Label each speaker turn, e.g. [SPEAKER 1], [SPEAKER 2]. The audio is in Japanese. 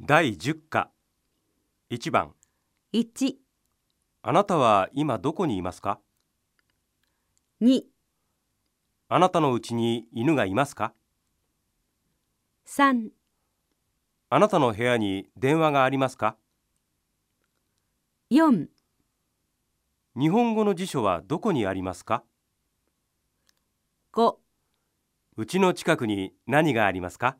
[SPEAKER 1] 第10課。1番。
[SPEAKER 2] 1、
[SPEAKER 1] あなたは今どこにいますか
[SPEAKER 2] ？2、
[SPEAKER 1] あなたのうちに犬がいますか
[SPEAKER 2] ？3、
[SPEAKER 1] あなたの部屋に電話がありますか
[SPEAKER 2] ？4、
[SPEAKER 1] 日本語の辞書はどこにありますか
[SPEAKER 2] ？5
[SPEAKER 1] うちの近くに何がありますか？